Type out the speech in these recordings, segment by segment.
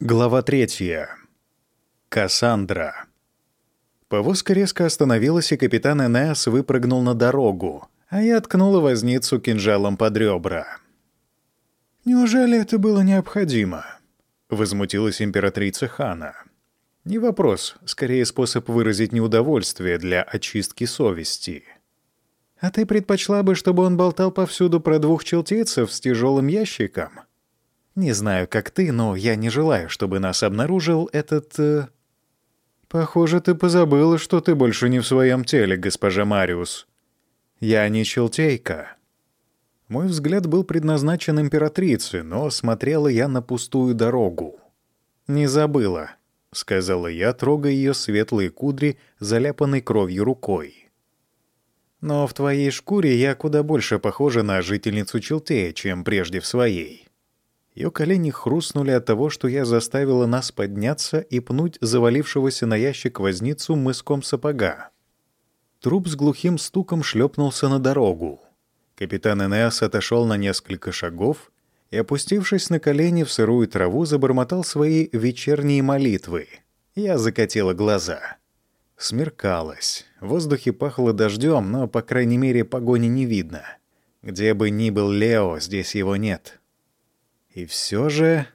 Глава третья. Кассандра. Повозка резко остановилась, и капитан Энеас выпрыгнул на дорогу, а я ткнула возницу кинжалом под ребра. «Неужели это было необходимо?» — возмутилась императрица Хана. «Не вопрос, скорее способ выразить неудовольствие для очистки совести». «А ты предпочла бы, чтобы он болтал повсюду про двух челтейцев с тяжелым ящиком?» Не знаю, как ты, но я не желаю, чтобы нас обнаружил этот... Э... Похоже, ты позабыла, что ты больше не в своем теле, госпожа Мариус. Я не челтейка. Мой взгляд был предназначен императрице, но смотрела я на пустую дорогу. «Не забыла», — сказала я, трогая ее светлые кудри, заляпанной кровью рукой. «Но в твоей шкуре я куда больше похожа на жительницу Челтея, чем прежде в своей». Ее колени хрустнули от того, что я заставила нас подняться и пнуть завалившегося на ящик возницу мыском сапога. Труп с глухим стуком шлепнулся на дорогу. Капитан Энеас отошел на несколько шагов и, опустившись на колени в сырую траву, забормотал свои вечерние молитвы. Я закатила глаза. Смеркалось. В воздухе пахло дождем, но, по крайней мере, погони не видно. Где бы ни был Лео, здесь его нет. И все же...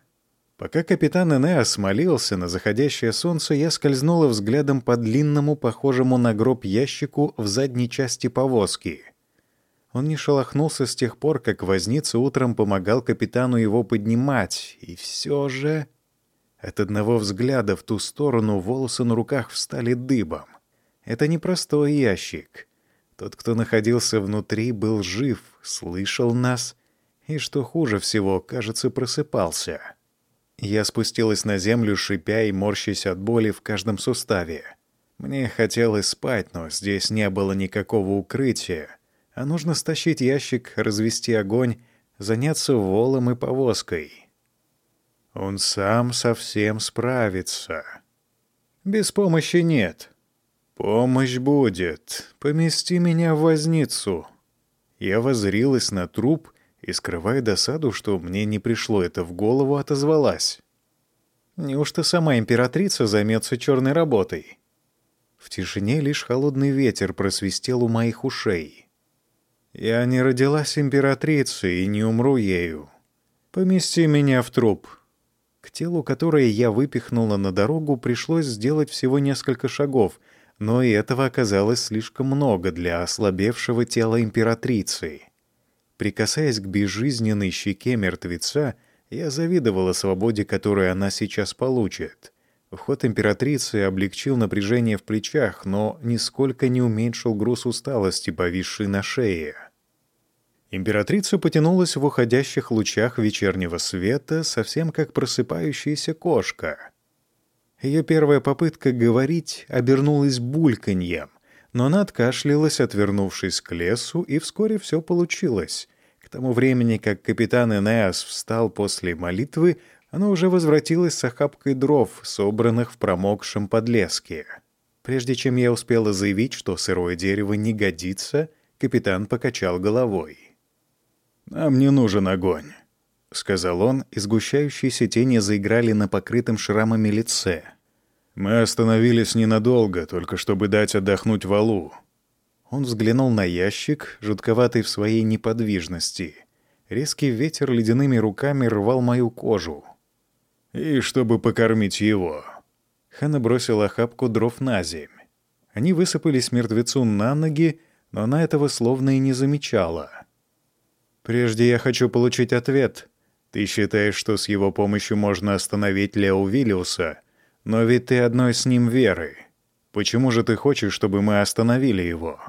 Пока капитан Энеас молился на заходящее солнце, я скользнула взглядом по длинному, похожему на гроб ящику в задней части повозки. Он не шелохнулся с тех пор, как возница утром помогал капитану его поднимать, и все же... От одного взгляда в ту сторону волосы на руках встали дыбом. Это не простой ящик. Тот, кто находился внутри, был жив, слышал нас и, что хуже всего, кажется, просыпался. Я спустилась на землю, шипя и морщась от боли в каждом суставе. Мне хотелось спать, но здесь не было никакого укрытия, а нужно стащить ящик, развести огонь, заняться волом и повозкой. Он сам совсем справится. Без помощи нет. Помощь будет. Помести меня в возницу. Я возрилась на труп и, скрывая досаду, что мне не пришло это в голову, отозвалась. «Неужто сама императрица займется черной работой?» В тишине лишь холодный ветер просвистел у моих ушей. «Я не родилась императрицей и не умру ею. Помести меня в труп». К телу, которое я выпихнула на дорогу, пришлось сделать всего несколько шагов, но и этого оказалось слишком много для ослабевшего тела императрицы. Прикасаясь к безжизненной щеке мертвеца, я завидовала свободе, которую она сейчас получит. Вход императрицы облегчил напряжение в плечах, но нисколько не уменьшил груз усталости, повисший на шее. Императрица потянулась в уходящих лучах вечернего света, совсем как просыпающаяся кошка. Ее первая попытка говорить обернулась бульканьем, но она откашлялась, отвернувшись к лесу, и вскоре все получилось. Тому времени, как капитан Энеас встал после молитвы, она уже возвратилась с охапкой дров, собранных в промокшем подлеске. Прежде чем я успела заявить, что сырое дерево не годится, капитан покачал головой. «Нам не нужен огонь», — сказал он, и сгущающиеся тени заиграли на покрытом шрамами лице. «Мы остановились ненадолго, только чтобы дать отдохнуть валу. Он взглянул на ящик, жутковатый в своей неподвижности. Резкий ветер ледяными руками рвал мою кожу. «И чтобы покормить его». Хана бросила охапку дров на земь. Они высыпались мертвецу на ноги, но она этого словно и не замечала. «Прежде я хочу получить ответ. Ты считаешь, что с его помощью можно остановить Лео Виллиуса, но ведь ты одной с ним веры. Почему же ты хочешь, чтобы мы остановили его?»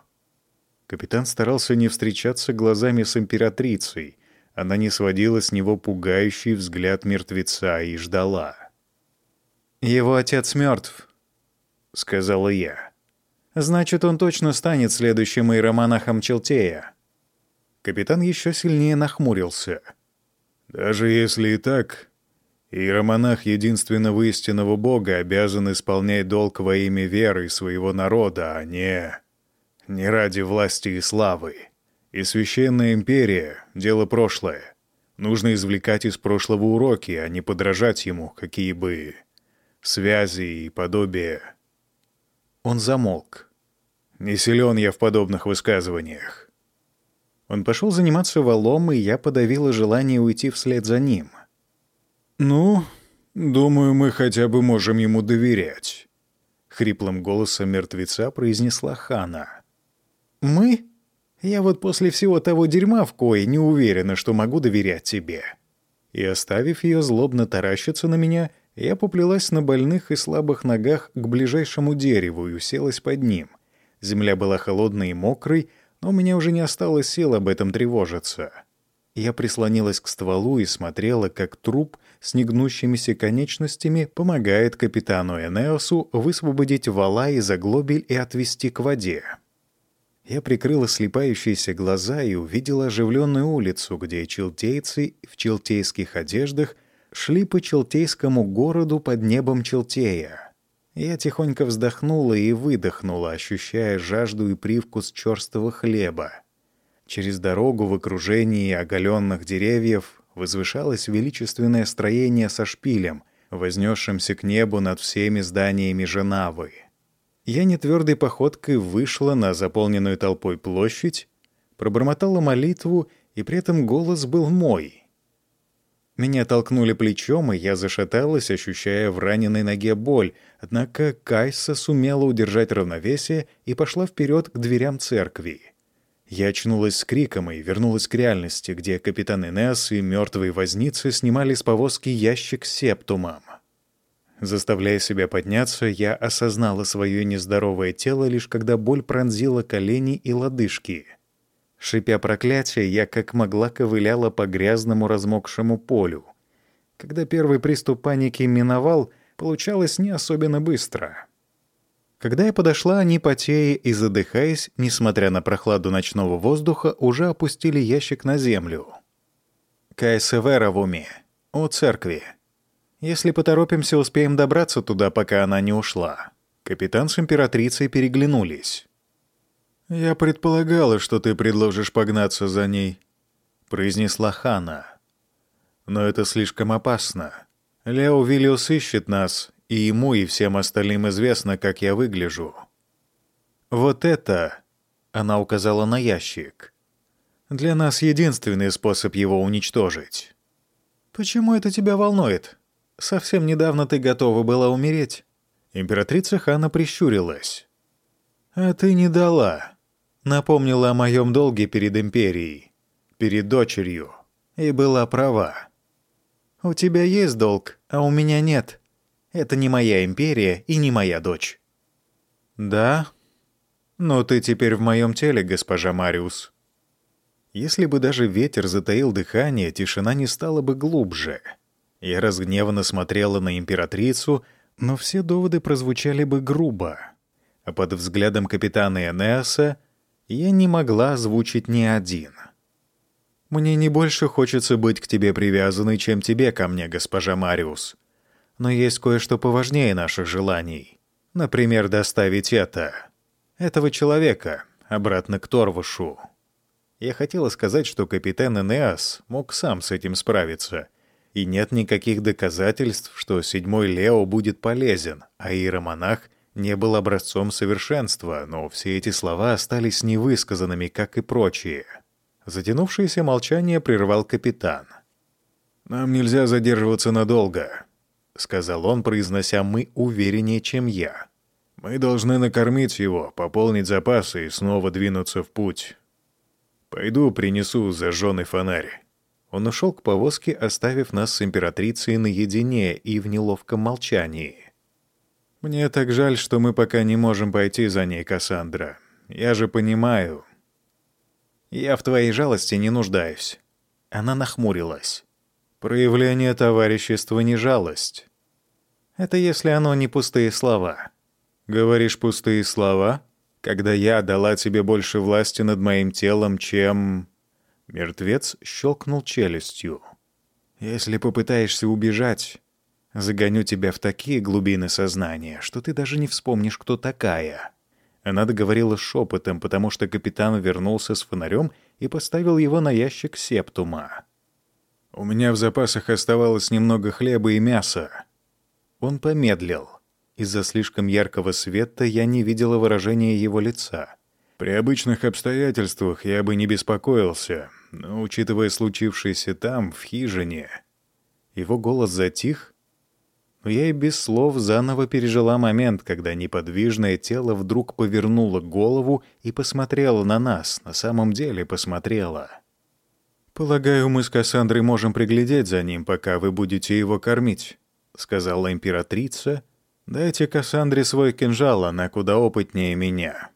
Капитан старался не встречаться глазами с императрицей. Она не сводила с него пугающий взгляд мертвеца и ждала. «Его отец мертв», — сказала я. «Значит, он точно станет следующим иеромонахом Челтея». Капитан еще сильнее нахмурился. «Даже если и так, иеромонах единственного истинного бога обязан исполнять долг во имя веры своего народа, а не...» не ради власти и славы. И священная империя — дело прошлое. Нужно извлекать из прошлого уроки, а не подражать ему, какие бы связи и подобия. Он замолк. Не силен я в подобных высказываниях. Он пошел заниматься валом, и я подавила желание уйти вслед за ним. «Ну, думаю, мы хотя бы можем ему доверять», — хриплым голосом мертвеца произнесла Хана. «Мы? Я вот после всего того дерьма в кое не уверена, что могу доверять тебе». И, оставив ее злобно таращиться на меня, я поплелась на больных и слабых ногах к ближайшему дереву и уселась под ним. Земля была холодной и мокрой, но у меня уже не осталось сил об этом тревожиться. Я прислонилась к стволу и смотрела, как труп с негнущимися конечностями помогает капитану Энеосу высвободить вала из оглобель и отвести к воде. Я прикрыла слепающиеся глаза и увидела оживленную улицу, где челтейцы в челтейских одеждах шли по челтейскому городу под небом Челтея. Я тихонько вздохнула и выдохнула, ощущая жажду и привкус черстого хлеба. Через дорогу в окружении оголенных деревьев возвышалось величественное строение со шпилем, вознесшимся к небу над всеми зданиями Женавы. Я нетвердой походкой вышла на заполненную толпой площадь, пробормотала молитву, и при этом голос был мой — меня толкнули плечом, и я зашаталась, ощущая в раненой ноге боль, однако Кайса сумела удержать равновесие и пошла вперед к дверям церкви. Я очнулась с криком и вернулась к реальности, где капитан Инесс и мертвые возницы снимали с повозки ящик с септумом. Заставляя себя подняться, я осознала свое нездоровое тело лишь когда боль пронзила колени и лодыжки — Шипя проклятие, я как могла ковыляла по грязному размокшему полю. Когда первый приступ паники миновал, получалось не особенно быстро. Когда я подошла, они, потея и задыхаясь, несмотря на прохладу ночного воздуха, уже опустили ящик на землю. КСВР в уме. У церкви. Если поторопимся, успеем добраться туда, пока она не ушла. Капитан с императрицей переглянулись. «Я предполагала, что ты предложишь погнаться за ней», — произнесла Хана. «Но это слишком опасно. Лео Виллиус ищет нас, и ему и всем остальным известно, как я выгляжу». «Вот это...» — она указала на ящик. «Для нас единственный способ его уничтожить». «Почему это тебя волнует? Совсем недавно ты готова была умереть». Императрица Хана прищурилась. «А ты не дала напомнила о моем долге перед империей, перед дочерью, и была права. «У тебя есть долг, а у меня нет. Это не моя империя и не моя дочь». «Да? Но ты теперь в моем теле, госпожа Мариус». Если бы даже ветер затаил дыхание, тишина не стала бы глубже. Я разгневанно смотрела на императрицу, но все доводы прозвучали бы грубо. А под взглядом капитана Энеаса я не могла озвучить ни один. «Мне не больше хочется быть к тебе привязанной, чем тебе ко мне, госпожа Мариус. Но есть кое-что поважнее наших желаний. Например, доставить это, этого человека, обратно к Торвушу». Я хотела сказать, что капитан Энеас мог сам с этим справиться, и нет никаких доказательств, что седьмой Лео будет полезен, а иеромонах — не был образцом совершенства, но все эти слова остались невысказанными, как и прочие. Затянувшееся молчание прервал капитан. «Нам нельзя задерживаться надолго», — сказал он, произнося «мы» увереннее, чем я. «Мы должны накормить его, пополнить запасы и снова двинуться в путь. Пойду принесу зажженный фонарь». Он ушел к повозке, оставив нас с императрицей наедине и в неловком молчании. «Мне так жаль, что мы пока не можем пойти за ней, Кассандра. Я же понимаю». «Я в твоей жалости не нуждаюсь». Она нахмурилась. «Проявление товарищества не жалость. Это если оно не пустые слова». «Говоришь пустые слова? Когда я дала тебе больше власти над моим телом, чем...» Мертвец щелкнул челюстью. «Если попытаешься убежать, Загоню тебя в такие глубины сознания, что ты даже не вспомнишь, кто такая». Она договорила шепотом, потому что капитан вернулся с фонарем и поставил его на ящик септума. У меня в запасах оставалось немного хлеба и мяса». Он помедлил. Из-за слишком яркого света я не видела выражения его лица. При обычных обстоятельствах я бы не беспокоился, но, учитывая случившееся там, в хижине... Его голос затих, но я и без слов заново пережила момент, когда неподвижное тело вдруг повернуло голову и посмотрело на нас, на самом деле посмотрело. «Полагаю, мы с Кассандрой можем приглядеть за ним, пока вы будете его кормить», — сказала императрица. «Дайте Кассандре свой кинжал, она куда опытнее меня».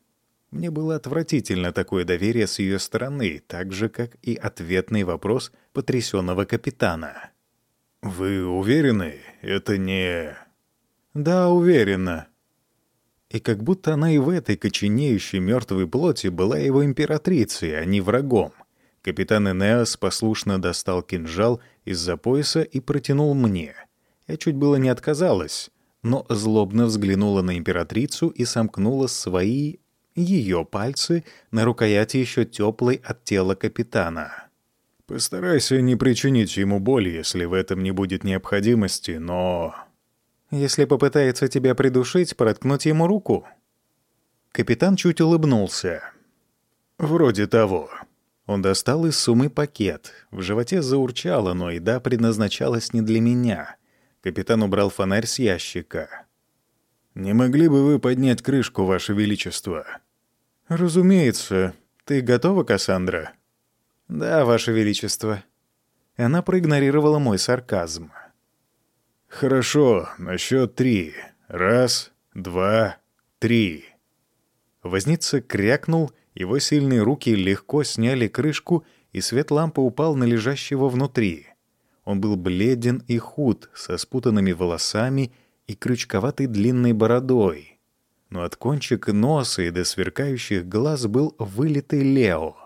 Мне было отвратительно такое доверие с ее стороны, так же, как и ответный вопрос потрясенного капитана. «Вы уверены? Это не...» «Да, уверена». И как будто она и в этой коченеющей мертвой плоти была его императрицей, а не врагом. Капитан Энеас послушно достал кинжал из-за пояса и протянул мне. Я чуть было не отказалась, но злобно взглянула на императрицу и сомкнула свои ее пальцы на рукояти еще теплой от тела капитана. «Постарайся не причинить ему боли, если в этом не будет необходимости, но...» «Если попытается тебя придушить, проткнуть ему руку?» Капитан чуть улыбнулся. «Вроде того». Он достал из суммы пакет. В животе заурчало, но еда предназначалась не для меня. Капитан убрал фонарь с ящика. «Не могли бы вы поднять крышку, Ваше Величество?» «Разумеется. Ты готова, Кассандра?» «Да, Ваше Величество». Она проигнорировала мой сарказм. «Хорошо, на счет три. Раз, два, три». Возница крякнул, его сильные руки легко сняли крышку, и свет лампы упал на лежащего внутри. Он был бледен и худ, со спутанными волосами и крючковатой длинной бородой но от кончика носа и до сверкающих глаз был вылитый Лео.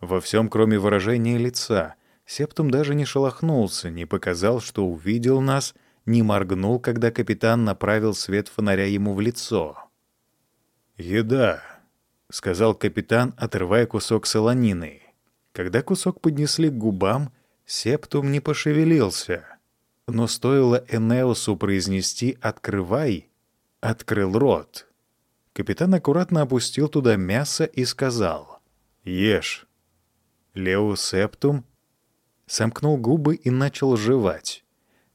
Во всем, кроме выражения лица, Септум даже не шелохнулся, не показал, что увидел нас, не моргнул, когда капитан направил свет фонаря ему в лицо. «Еда», — сказал капитан, отрывая кусок солонины. Когда кусок поднесли к губам, Септум не пошевелился. Но стоило Энеусу произнести «открывай», открыл рот — Капитан аккуратно опустил туда мясо и сказал «Ешь». Лео Септум сомкнул губы и начал жевать.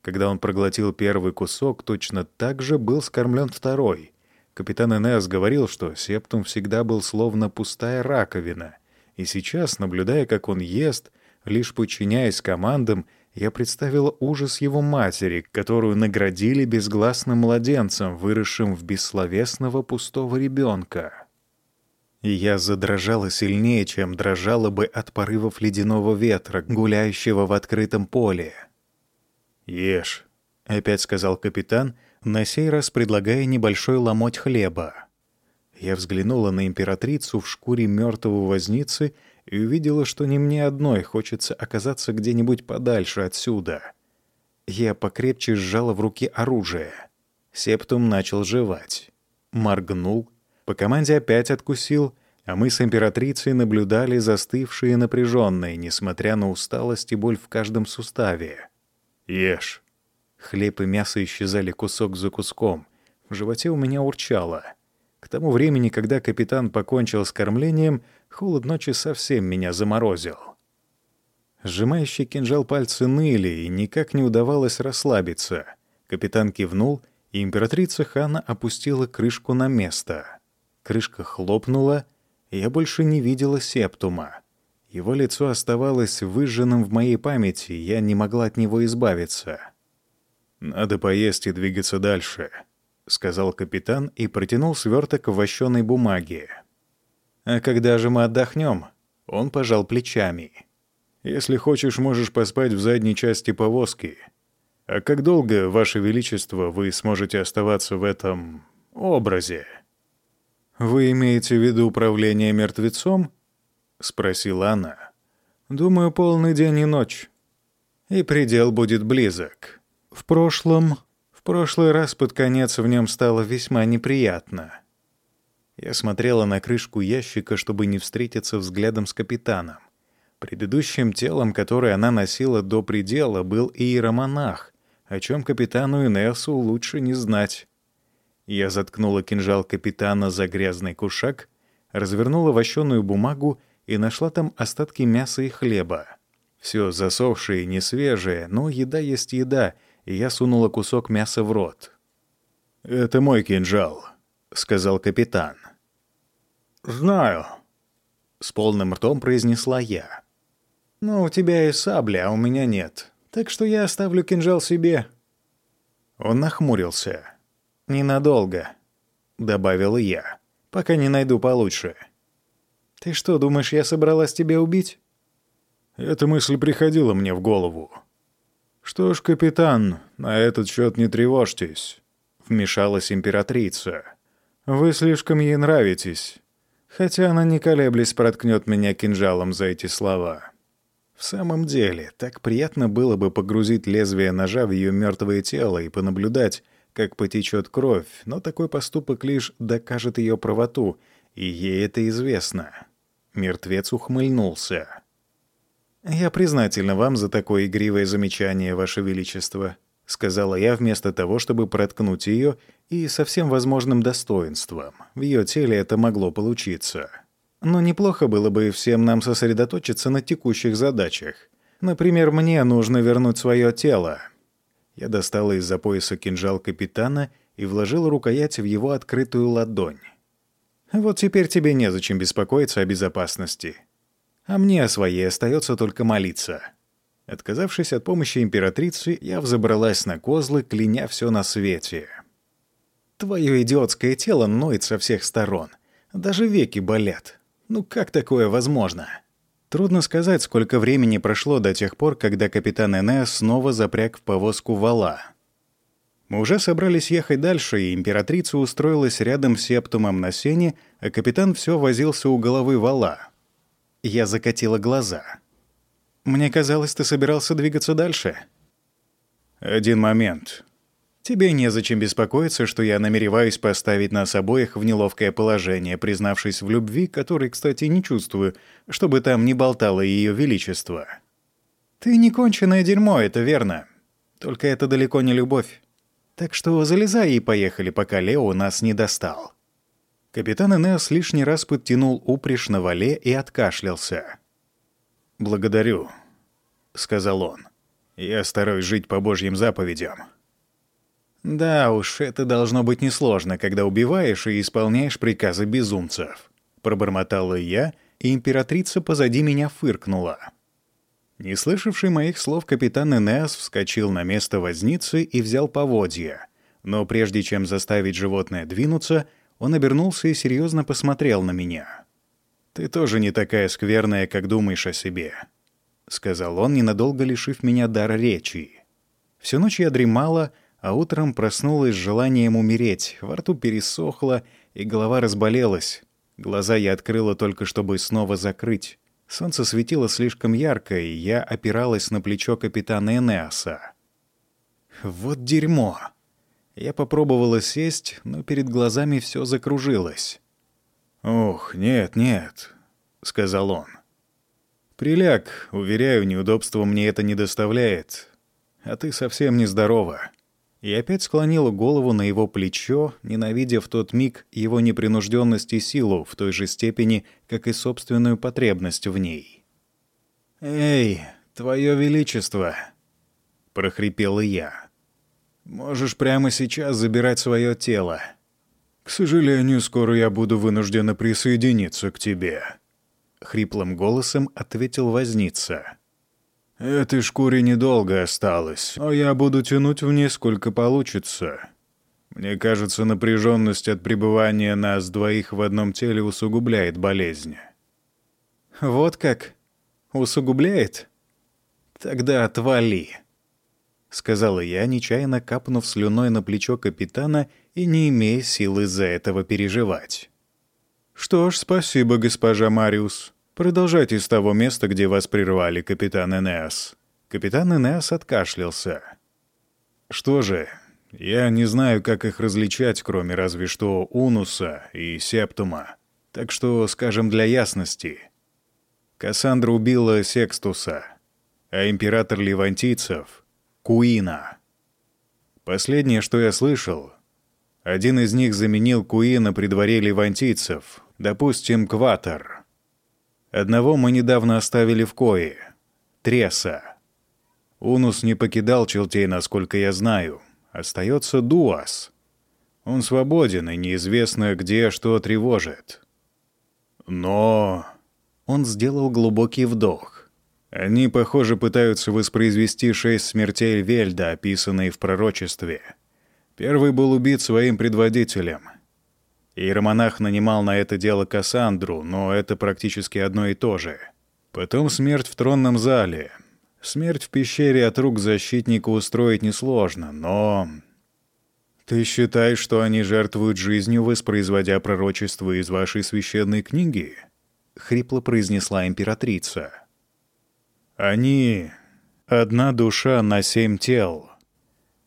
Когда он проглотил первый кусок, точно так же был скормлен второй. Капитан Энеас говорил, что Септум всегда был словно пустая раковина, и сейчас, наблюдая, как он ест, лишь подчиняясь командам, я представила ужас его матери, которую наградили безгласным младенцем, выросшим в бессловесного пустого ребенка. И я задрожала сильнее, чем дрожала бы от порывов ледяного ветра, гуляющего в открытом поле. «Ешь», — опять сказал капитан, на сей раз предлагая небольшой ломоть хлеба. Я взглянула на императрицу в шкуре мертвого возницы и увидела, что не мне одной хочется оказаться где-нибудь подальше отсюда. Я покрепче сжала в руке оружие. Септум начал жевать. Моргнул, по команде опять откусил, а мы с императрицей наблюдали застывшие напряженные, несмотря на усталость и боль в каждом суставе. «Ешь». Хлеб и мясо исчезали кусок за куском. В животе у меня урчало. К тому времени, когда капитан покончил с кормлением, Холод ночи совсем меня заморозил. Сжимающий кинжал пальцы ныли, и никак не удавалось расслабиться. Капитан кивнул, и императрица Хана опустила крышку на место. Крышка хлопнула, и я больше не видела септума. Его лицо оставалось выжженным в моей памяти, я не могла от него избавиться. «Надо поесть и двигаться дальше», — сказал капитан и протянул сверток в вощеной бумаге. «А когда же мы отдохнем?» Он пожал плечами. «Если хочешь, можешь поспать в задней части повозки. А как долго, Ваше Величество, вы сможете оставаться в этом... образе?» «Вы имеете в виду управление мертвецом?» — спросила она. «Думаю, полный день и ночь. И предел будет близок. В прошлом... В прошлый раз под конец в нем стало весьма неприятно». Я смотрела на крышку ящика, чтобы не встретиться взглядом с капитаном. Предыдущим телом, которое она носила до предела, был иеромонах, о чем капитану Инессу лучше не знать. Я заткнула кинжал капитана за грязный кушак, развернула вощеную бумагу и нашла там остатки мяса и хлеба. Все засохшее несвежее, но еда есть еда, и я сунула кусок мяса в рот. «Это мой кинжал», — сказал капитан. «Знаю», — с полным ртом произнесла я. «Но у тебя есть сабля, а у меня нет, так что я оставлю кинжал себе». Он нахмурился. «Ненадолго», — добавил я, — «пока не найду получше». «Ты что, думаешь, я собралась тебя убить?» Эта мысль приходила мне в голову. «Что ж, капитан, на этот счет не тревожьтесь», — вмешалась императрица. «Вы слишком ей нравитесь, хотя она не колеблясь проткнет меня кинжалом за эти слова». В самом деле, так приятно было бы погрузить лезвие ножа в ее мертвое тело и понаблюдать, как потечет кровь, но такой поступок лишь докажет ее правоту, и ей это известно. Мертвец ухмыльнулся. «Я признательна вам за такое игривое замечание, Ваше Величество», — сказала я вместо того, чтобы проткнуть ее, и со всем возможным достоинством. В ее теле это могло получиться. Но неплохо было бы всем нам сосредоточиться на текущих задачах. Например, мне нужно вернуть свое тело. Я достала из-за пояса кинжал капитана и вложила рукоять в его открытую ладонь. Вот теперь тебе незачем беспокоиться о безопасности. А мне о своей остается только молиться. Отказавшись от помощи императрицы, я взобралась на козлы, кляня все на свете. Твое идиотское тело ноет со всех сторон. Даже веки болят. Ну как такое возможно? Трудно сказать, сколько времени прошло до тех пор, когда капитан Энеас снова запряг в повозку вала. Мы уже собрались ехать дальше, и императрица устроилась рядом с септумом на сене, а капитан все возился у головы вала — я закатила глаза. «Мне казалось, ты собирался двигаться дальше». «Один момент. Тебе незачем беспокоиться, что я намереваюсь поставить нас обоих в неловкое положение, признавшись в любви, которой, кстати, не чувствую, чтобы там не болтало Ее Величество. Ты не конченое дерьмо, это верно. Только это далеко не любовь. Так что залезай и поехали, пока Лео нас не достал». Капитан Энеос лишний раз подтянул упряжь на вале и откашлялся. «Благодарю», — сказал он. «Я стараюсь жить по Божьим заповедям». «Да уж, это должно быть несложно, когда убиваешь и исполняешь приказы безумцев», — пробормотала я, и императрица позади меня фыркнула. Не слышавший моих слов капитан Энеас вскочил на место возницы и взял поводья. Но прежде чем заставить животное двинуться, он обернулся и серьезно посмотрел на меня. «Ты тоже не такая скверная, как думаешь о себе», — сказал он, ненадолго лишив меня дара речи. Всю ночь я дремала, а утром проснулась с желанием умереть, во рту пересохло, и голова разболелась. Глаза я открыла только, чтобы снова закрыть. Солнце светило слишком ярко, и я опиралась на плечо капитана Энеаса. «Вот дерьмо!» Я попробовала сесть, но перед глазами все закружилось. «Ох, нет, нет», — сказал он. «Приляг, уверяю, неудобства мне это не доставляет. А ты совсем нездорова». И опять склонила голову на его плечо, ненавидя в тот миг его непринужденность и силу в той же степени, как и собственную потребность в ней. «Эй, твое величество!» — прохрипела я. Можешь прямо сейчас забирать свое тело. К сожалению, скоро я буду вынуждена присоединиться к тебе. Хриплым голосом ответил возница. Этой шкуре недолго осталось, но я буду тянуть в ней сколько получится. Мне кажется, напряженность от пребывания нас двоих в одном теле усугубляет болезнь. Вот как? Усугубляет? Тогда отвали. — сказала я, нечаянно капнув слюной на плечо капитана и не имея силы за этого переживать. «Что ж, спасибо, госпожа Мариус. Продолжайте с того места, где вас прервали, капитан Энеас». Капитан Энеас откашлялся. «Что же, я не знаю, как их различать, кроме разве что Унуса и Септума. Так что, скажем для ясности, Кассандра убила Секстуса, а император Левантийцев — Куина. Последнее, что я слышал, один из них заменил Куина при дворе левантийцев, допустим, Кватер. Одного мы недавно оставили в кое — Треса. Унус не покидал Челтей, насколько я знаю. Остается Дуас. Он свободен, и неизвестно, где что тревожит. Но... Он сделал глубокий вдох. Они, похоже, пытаются воспроизвести шесть смертей Вельда, описанные в пророчестве. Первый был убит своим предводителем. Иеромонах нанимал на это дело Кассандру, но это практически одно и то же. Потом смерть в тронном зале. Смерть в пещере от рук защитника устроить несложно, но... Ты считаешь, что они жертвуют жизнью, воспроизводя пророчество из вашей священной книги? — хрипло произнесла императрица. «Они — одна душа на семь тел.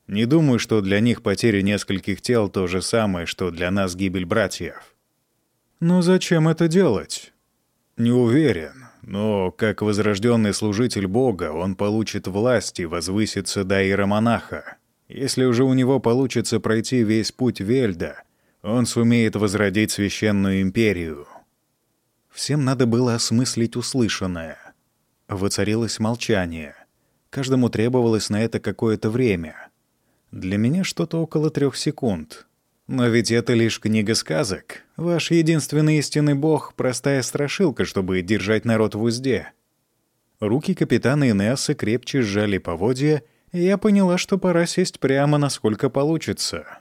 Не думаю, что для них потеря нескольких тел — то же самое, что для нас гибель братьев. Но зачем это делать? Не уверен, но как возрожденный служитель Бога он получит власть и возвысится до иеромонаха. Если уже у него получится пройти весь путь Вельда, он сумеет возродить священную империю». Всем надо было осмыслить услышанное. Воцарилось молчание. Каждому требовалось на это какое-то время. Для меня что-то около трех секунд. Но ведь это лишь книга сказок. Ваш единственный истинный бог — простая страшилка, чтобы держать народ в узде. Руки капитана Инессы крепче сжали поводья, и я поняла, что пора сесть прямо, насколько получится.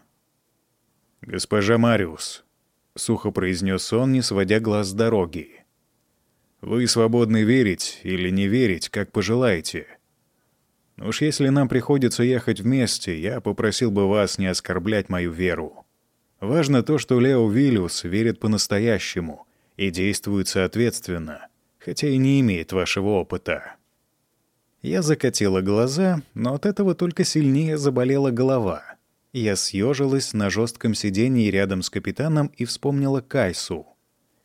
«Госпожа Мариус», — сухо произнес он, не сводя глаз с дороги. «Вы свободны верить или не верить, как пожелаете. Но уж если нам приходится ехать вместе, я попросил бы вас не оскорблять мою веру. Важно то, что Лео Виллиус верит по-настоящему и действует соответственно, хотя и не имеет вашего опыта». Я закатила глаза, но от этого только сильнее заболела голова — я съежилась на жестком сиденье рядом с капитаном и вспомнила Кайсу.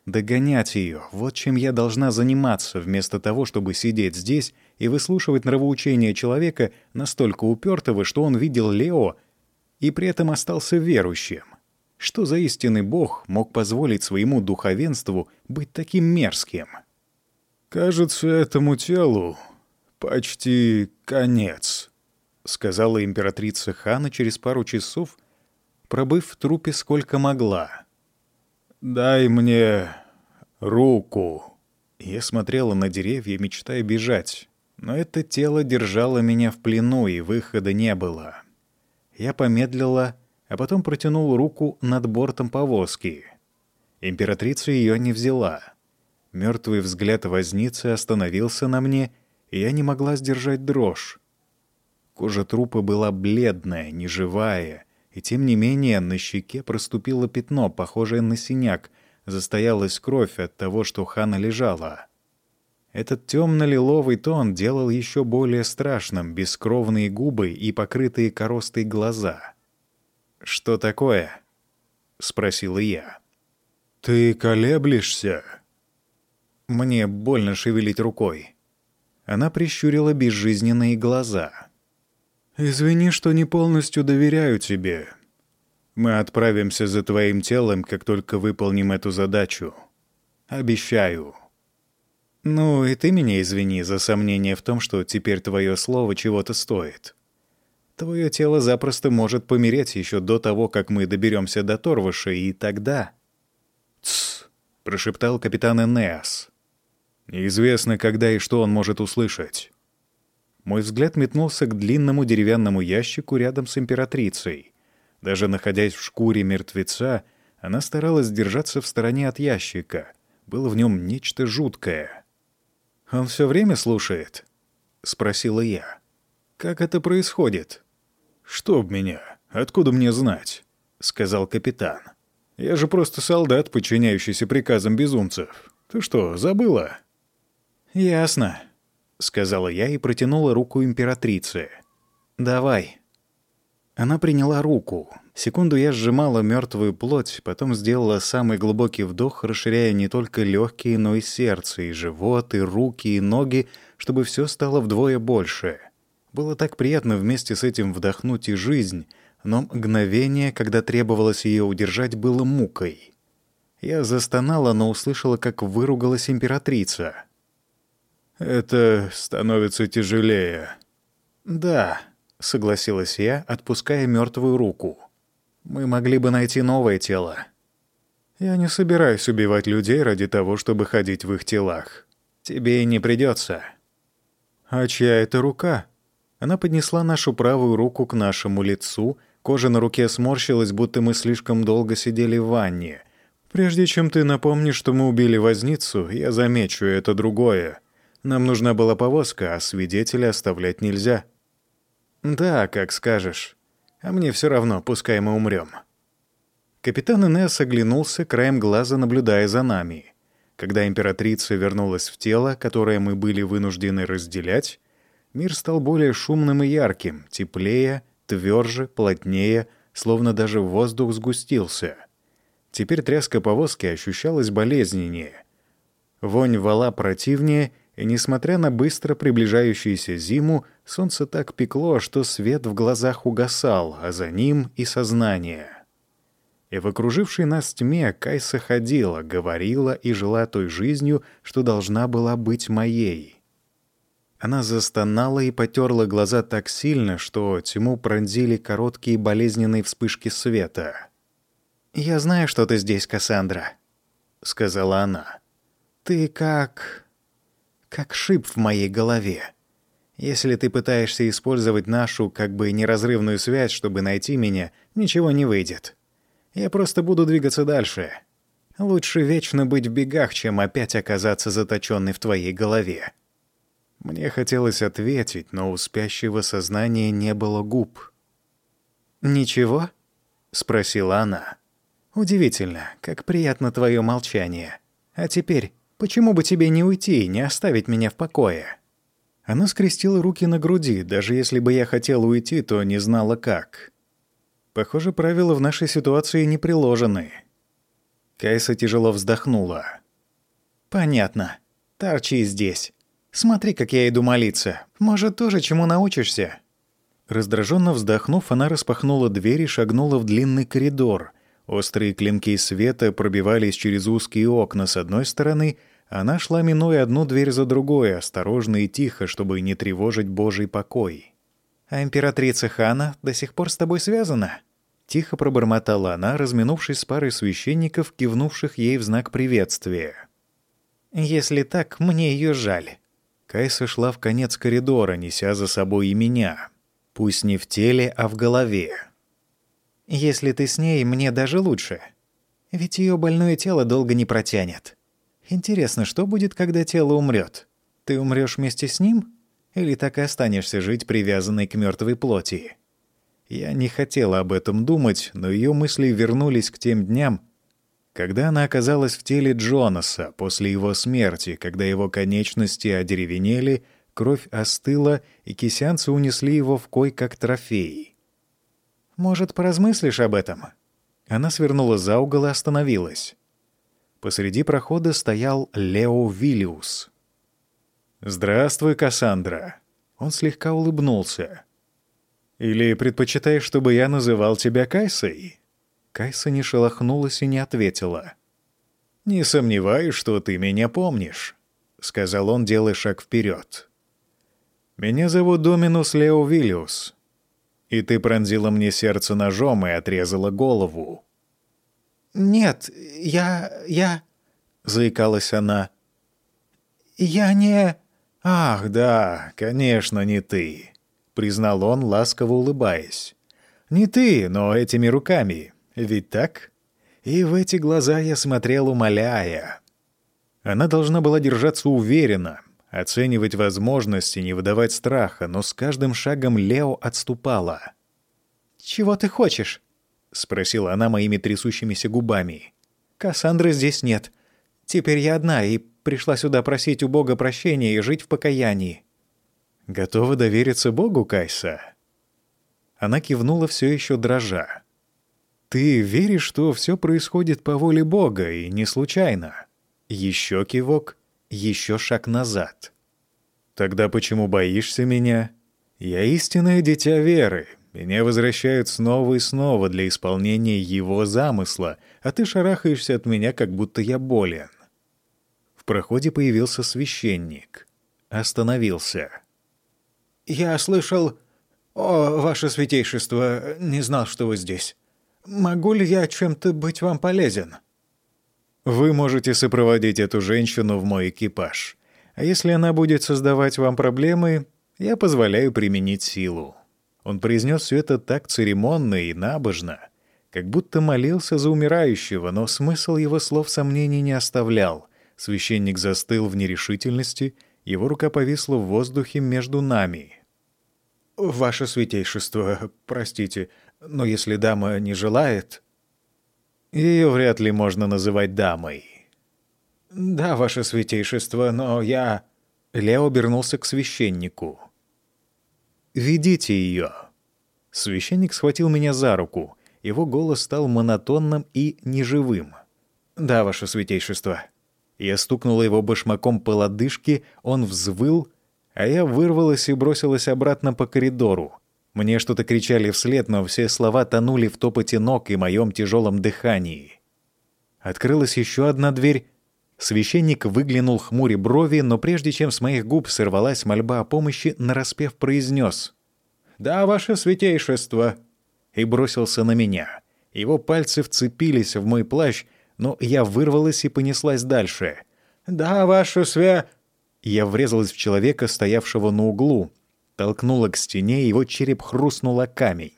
Догонять ее — вот чем я должна заниматься, вместо того, чтобы сидеть здесь и выслушивать нравоучение человека настолько упертого, что он видел Лео и при этом остался верующим. Что за истинный бог мог позволить своему духовенству быть таким мерзким? «Кажется, этому телу почти конец», — сказала императрица Хана через пару часов, пробыв в трупе сколько могла. «Дай мне руку». Я смотрела на деревья, мечтая бежать, но это тело держало меня в плену, и выхода не было. Я помедлила, а потом протянул руку над бортом повозки. Императрица ее не взяла. Мертвый взгляд возницы остановился на мне, и я не могла сдержать дрожь. Кожа трупа была бледная, неживая, и тем не менее на щеке проступило пятно, похожее на синяк, застоялась кровь от того, что Хана лежала. Этот темно-лиловый тон делал еще более страшным бескровные губы и покрытые коростой глаза. «Что такое?» — спросила я. «Ты колеблешься?» Мне больно шевелить рукой. Она прищурила безжизненные глаза. «Извини, что не полностью доверяю тебе. Мы отправимся за твоим телом, как только выполним эту задачу. Обещаю». «Ну, и ты меня извини за сомнение в том, что теперь твое слово чего-то стоит. Твое тело запросто может помереть еще до того, как мы доберемся до Торвыша, и тогда...» «Тсс», — прошептал капитан Энеас. «Неизвестно, когда и что он может услышать. Мой взгляд метнулся к длинному деревянному ящику рядом с императрицей. Даже находясь в шкуре мертвеца, она старалась держаться в стороне от ящика. Было в нем нечто жуткое. «Он все время слушает?» — спросила я. «Как это происходит?» «Чтоб меня? Откуда мне знать?» — сказал капитан. «Я же просто солдат, подчиняющийся приказам безумцев. Ты что, забыла?» «Ясно», — сказала я и протянула руку императрице. «Давай». Она приняла руку. Секунду я сжимала мертвую плоть, потом сделала самый глубокий вдох, расширяя не только легкие, но и сердце, и живот, и руки, и ноги, чтобы все стало вдвое больше. Было так приятно вместе с этим вдохнуть и жизнь, но мгновение, когда требовалось ее удержать, было мукой. Я застонала, но услышала, как выругалась императрица. «Это становится тяжелее». «Да», — согласилась я, отпуская мертвую руку. «Мы могли бы найти новое тело». «Я не собираюсь убивать людей ради того, чтобы ходить в их телах. Тебе и не придется. «А чья это рука?» Она поднесла нашу правую руку к нашему лицу, кожа на руке сморщилась, будто мы слишком долго сидели в ванне. «Прежде чем ты напомнишь, что мы убили возницу, я замечу это другое. Нам нужна была повозка, а свидетеля оставлять нельзя». «Да, как скажешь. А мне все равно, пускай мы умрем». Капитан Инесс оглянулся, краем глаза наблюдая за нами. Когда императрица вернулась в тело, которое мы были вынуждены разделять, мир стал более шумным и ярким, теплее, тверже, плотнее, словно даже воздух сгустился. Теперь тряска повозки ощущалась болезненнее. Вонь вала противнее, и, несмотря на быстро приближающуюся зиму, солнце так пекло, что свет в глазах угасал, а за ним и сознание — и в окружившей нас тьме Кайса ходила, говорила и жила той жизнью, что должна была быть моей. Она застонала и потерла глаза так сильно, что тьму пронзили короткие болезненные вспышки света. «Я знаю, что ты здесь, Кассандра», — сказала она. «Ты как... как шип в моей голове. Если ты пытаешься использовать нашу как бы неразрывную связь, чтобы найти меня, ничего не выйдет». Я просто буду двигаться дальше. Лучше вечно быть в бегах, чем опять оказаться заточенной в твоей голове. Мне хотелось ответить, но у спящего сознания не было губ. «Ничего?» — спросила она. «Удивительно, как приятно твое молчание. А теперь, почему бы тебе не уйти и не оставить меня в покое?» Она скрестила руки на груди, даже если бы я хотел уйти, то не знала как. Похоже, правила в нашей ситуации не приложены. Кайса тяжело вздохнула. «Понятно. Торчи здесь. Смотри, как я иду молиться. Может, тоже чему научишься?» Раздраженно вздохнув, она распахнула дверь и шагнула в длинный коридор. Острые клинки света пробивались через узкие окна с одной стороны, она шла, минуя одну дверь за другой, осторожно и тихо, чтобы не тревожить Божий покой. «А императрица Хана до сих пор с тобой связана?» Тихо пробормотала она, разминувшись с парой священников, кивнувших ей в знак приветствия. «Если так, мне ее жаль». Кайса шла в конец коридора, неся за собой и меня. Пусть не в теле, а в голове. «Если ты с ней, мне даже лучше. Ведь ее больное тело долго не протянет. Интересно, что будет, когда тело умрет? Ты умрешь вместе с ним?» Или так и останешься жить привязанной к мертвой плоти? Я не хотела об этом думать, но ее мысли вернулись к тем дням, когда она оказалась в теле Джонаса после его смерти, когда его конечности одеревенели, кровь остыла, и кисянцы унесли его в кой как трофей. «Может, поразмыслишь об этом?» Она свернула за угол и остановилась. Посреди прохода стоял Лео Виллиус — «Здравствуй, Кассандра». Он слегка улыбнулся. «Или предпочитаешь, чтобы я называл тебя Кайсой?» Кайса не шелохнулась и не ответила. «Не сомневаюсь, что ты меня помнишь», — сказал он, делая шаг вперед. «Меня зовут Доминус Лео Виллиус, и ты пронзила мне сердце ножом и отрезала голову». «Нет, я... я...» — заикалась она. «Я не...» «Ах, да, конечно, не ты», — признал он, ласково улыбаясь. «Не ты, но этими руками. Ведь так?» И в эти глаза я смотрел, умоляя. Она должна была держаться уверенно, оценивать возможности, не выдавать страха, но с каждым шагом Лео отступала. «Чего ты хочешь?» — спросила она моими трясущимися губами. «Кассандры здесь нет. Теперь я одна, и Пришла сюда просить у Бога прощения и жить в покаянии». «Готова довериться Богу, Кайса?» Она кивнула все еще дрожа. «Ты веришь, что все происходит по воле Бога и не случайно?» Еще кивок, еще шаг назад. «Тогда почему боишься меня?» «Я истинное дитя веры. Меня возвращают снова и снова для исполнения его замысла, а ты шарахаешься от меня, как будто я болен». В проходе появился священник. Остановился. «Я слышал... О, ваше святейшество, не знал, что вы здесь. Могу ли я чем-то быть вам полезен?» «Вы можете сопроводить эту женщину в мой экипаж. А если она будет создавать вам проблемы, я позволяю применить силу». Он произнес все это так церемонно и набожно, как будто молился за умирающего, но смысл его слов сомнений не оставлял. Священник застыл в нерешительности — его рука повисла в воздухе между нами. «Ваше святейшество, простите, но если дама не желает...» Ее вряд ли можно называть дамой. «Да, ваше святейшество, но я...» Лео обернулся к священнику. «Ведите ее». Священник схватил меня за руку. Его голос стал монотонным и неживым. «Да, ваше святейшество». Я стукнула его башмаком по лодыжке, он взвыл, а я вырвалась и бросилась обратно по коридору. Мне что-то кричали вслед, но все слова тонули в топоте ног и моем тяжелом дыхании. Открылась еще одна дверь. Священник выглянул хмуре брови, но прежде чем с моих губ сорвалась мольба о помощи, нараспев произнес «Да, ваше святейшество!» и бросился на меня. Его пальцы вцепились в мой плащ, но я вырвалась и понеслась дальше. «Да, ваша свя...» Я врезалась в человека, стоявшего на углу, толкнула к стене, его череп хрустнула камень.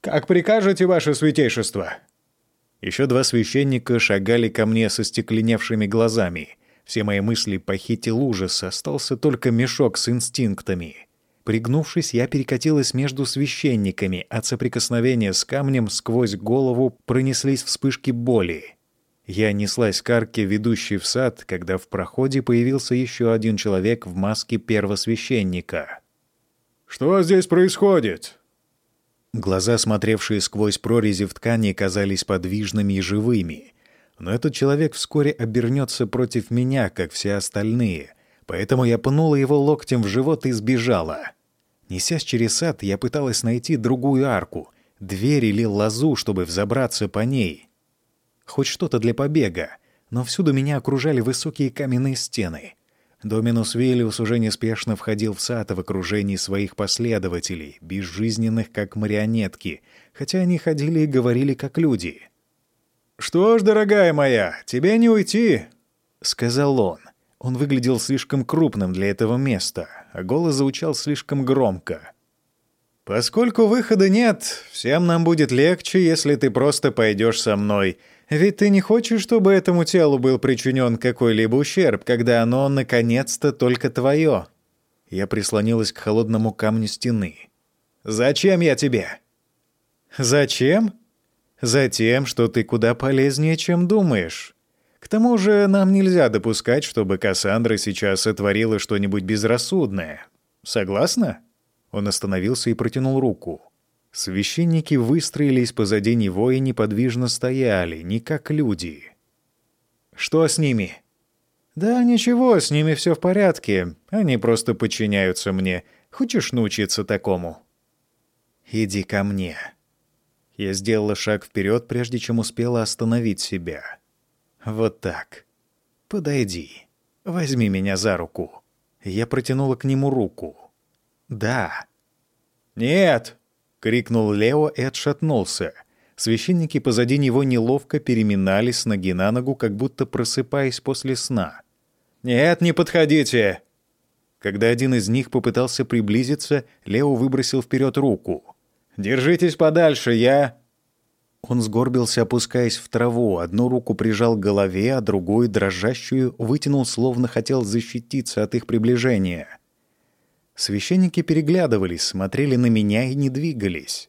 «Как прикажете, ваше святейшество?» Еще два священника шагали ко мне со стекленевшими глазами. Все мои мысли похитил ужас, остался только мешок с инстинктами. Пригнувшись, я перекатилась между священниками, от соприкосновения с камнем сквозь голову пронеслись вспышки боли. Я неслась к арке, ведущей в сад, когда в проходе появился еще один человек в маске первосвященника. «Что здесь происходит?» Глаза, смотревшие сквозь прорези в ткани, казались подвижными и живыми. Но этот человек вскоре обернется против меня, как все остальные, поэтому я пнула его локтем в живот и сбежала. Несясь через сад, я пыталась найти другую арку, дверь или лозу, чтобы взобраться по ней — хоть что-то для побега, но всюду меня окружали высокие каменные стены. Доминус Виллиус уже неспешно входил в сад в окружении своих последователей, безжизненных как марионетки, хотя они ходили и говорили как люди. «Что ж, дорогая моя, тебе не уйти!» — сказал он. Он выглядел слишком крупным для этого места, а голос звучал слишком громко. «Поскольку выхода нет, всем нам будет легче, если ты просто пойдешь со мной», ведь ты не хочешь, чтобы этому телу был причинен какой-либо ущерб, когда оно, наконец-то, только твое. Я прислонилась к холодному камню стены. «Зачем я тебе?» «Зачем?» «Затем, что ты куда полезнее, чем думаешь. К тому же нам нельзя допускать, чтобы Кассандра сейчас сотворила что-нибудь безрассудное. Согласна?» Он остановился и протянул руку. Священники выстроились позади него и неподвижно стояли, не как люди. «Что с ними?» «Да ничего, с ними все в порядке. Они просто подчиняются мне. Хочешь научиться такому?» «Иди ко мне». Я сделала шаг вперед, прежде чем успела остановить себя. «Вот так. Подойди. Возьми меня за руку». Я протянула к нему руку. «Да». «Нет!» Крикнул Лео и отшатнулся. Священники позади него неловко переминались с ноги на ногу, как будто просыпаясь после сна. «Нет, не подходите!» Когда один из них попытался приблизиться, Лео выбросил вперед руку. «Держитесь подальше, я...» Он сгорбился, опускаясь в траву, одну руку прижал к голове, а другую, дрожащую, вытянул, словно хотел защититься от их приближения. Священники переглядывались, смотрели на меня и не двигались.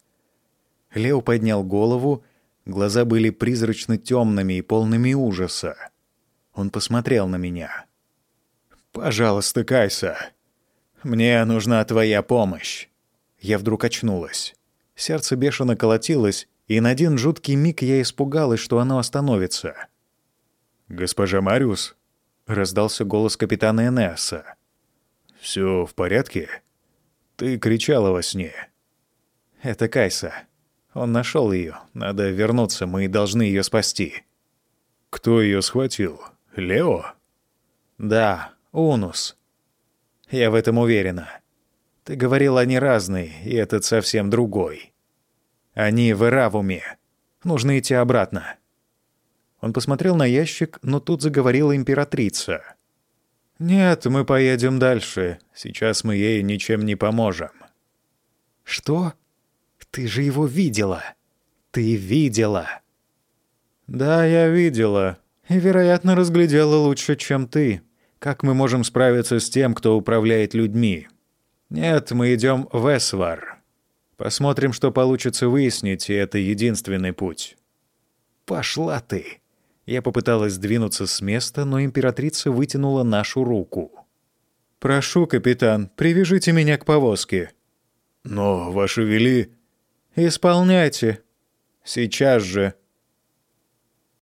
Лео поднял голову, глаза были призрачно темными и полными ужаса. Он посмотрел на меня. «Пожалуйста, Кайса, мне нужна твоя помощь». Я вдруг очнулась. Сердце бешено колотилось, и на один жуткий миг я испугалась, что оно остановится. «Госпожа Мариус?» — раздался голос капитана Энеаса. «Все в порядке? Ты кричала во сне». «Это Кайса. Он нашел ее. Надо вернуться, мы должны ее спасти». «Кто ее схватил? Лео?» «Да, Унус. Я в этом уверена. Ты говорил, они разные, и этот совсем другой. Они в Эравуме. Нужно идти обратно». Он посмотрел на ящик, но тут заговорила императрица. «Нет, мы поедем дальше. Сейчас мы ей ничем не поможем». «Что? Ты же его видела. Ты видела». «Да, я видела. И, вероятно, разглядела лучше, чем ты. Как мы можем справиться с тем, кто управляет людьми? Нет, мы идем в Эсвар. Посмотрим, что получится выяснить, и это единственный путь». «Пошла ты!» Я попыталась сдвинуться с места, но императрица вытянула нашу руку. «Прошу, капитан, привяжите меня к повозке». «Но, ваше вели...» «Исполняйте. Сейчас же».